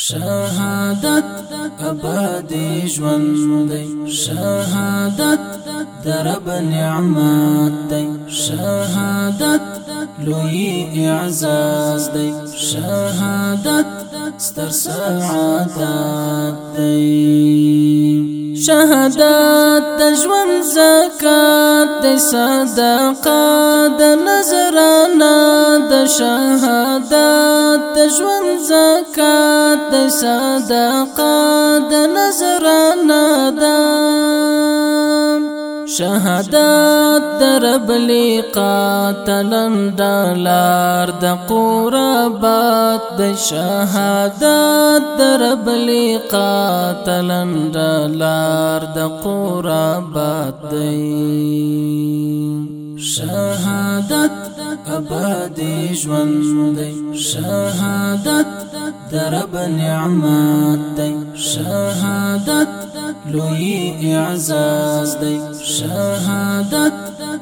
شهادت ابدي ژوند شهادت درب نعمت شهادت لوی اعزاز شهادت ستر سعادت شهادت د ژوند زکات د صدقه د نظرانه د شهادت د ژوند زکات د صدقه د نظرانه ده شهادت درب قاتلن دلار د قربات د شهادت درب قاتلن دلار د قربات دی. شهادت ابدي ژوند شهادت درب نعمت شهادت لوی اعزاز دی. شهادت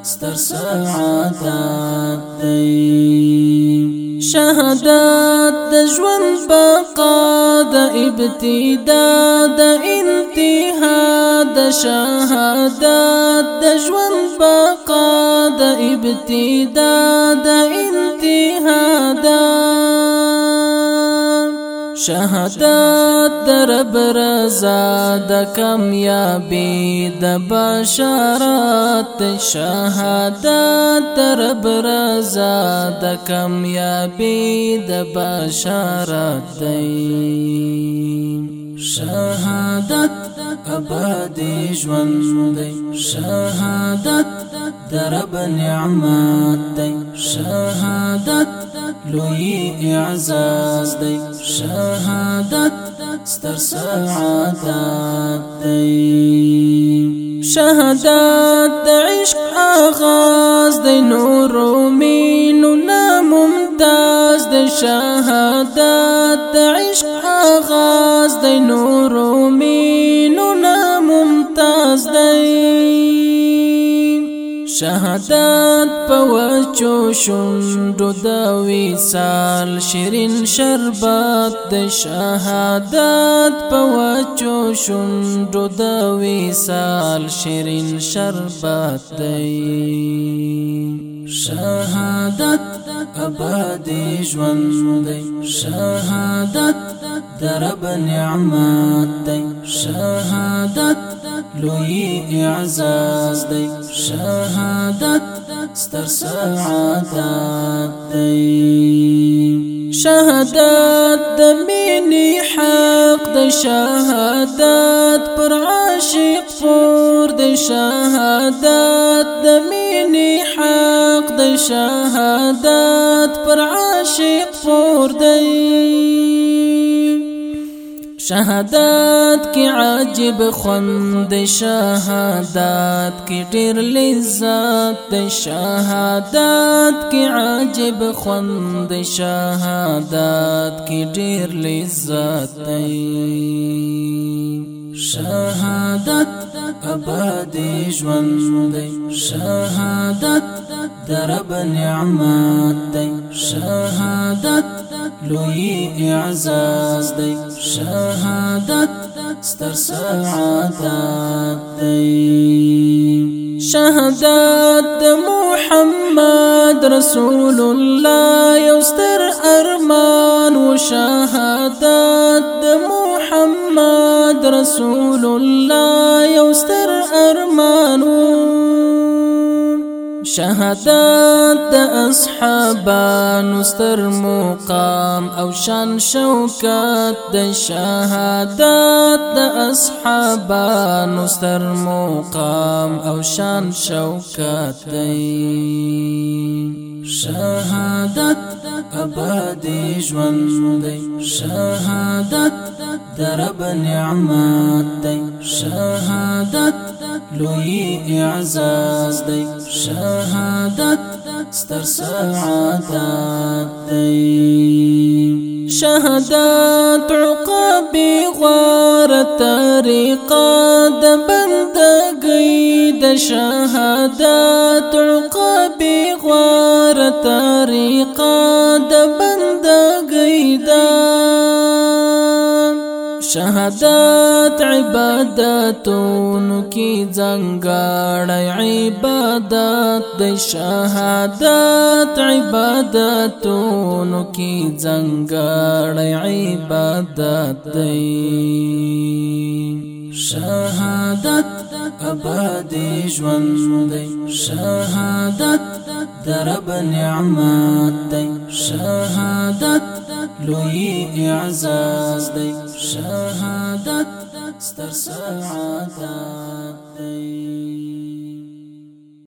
ستر سعادت دی. شهادت د ژوند بقا د ابتدا د انتها د شهادت د ژوند بقا د ابتدا د انتها شهادت در برزا د کامیابی د بشارت. شهادت در برزا د کامیابی د بشارت دی. شهادت ابدي ژوند شهادت درب نعمت دی. شهادت لوی اعزاز دی. شهادت ستر سعادت دی. شهادت د عشق آغاز دی. نور مینو ممتاز دی. شهادت د عشق آغاز دی. نور مینو شهادت پوچو شندو د وصال شیرین شربت د شهادت پوچو شندو د وصال شیرین شربت دی. شهادت ابدي ژوند دی. شهادت درب نعمت دی. شهادت لوی اعزاز دی. شهادت ستر سعادت دی. شهادت د مینې حق د شهادت پر عاشق فور د شهادت د مینې حق د شهادت پر عاشق فور دی. شهادت کې عجیب خوند شهادت کې ډېر لذت شهادت کې عجیب خوند شهادت کې ډېر لذت. شهادت آباد ژوند شهادت درب نعمت دی شهادت لوی اعزاز دی شهادت ستر سعادت دی. شهادت محمد رسول الله یوستر ارمان و شهادت محمد رسول الله یوستر ارمان شهادت د اصحابانو ستر مقام أو شان شوکت د شهادت د اصحابانو ستر مقام أو شان شوکت دی شهادت ابدي ژوند شهادت درب نعمت شهادت لوی اعزاز دی. شهادت ستر سعادت دی. شهادت عقابی غوار طریقه د بندګۍ د شهادت عقابی غوار طریقه د بندګۍ ده شهادت عبادتونو کی زنګړی عبادت دی شهادت عبادتونو کی زنګړی عبادت دی شهادت ابدي ژوند دی شهادت درب نعمت دی شهادت لوی اعزاز دی. شهادت ستر سعادت دی.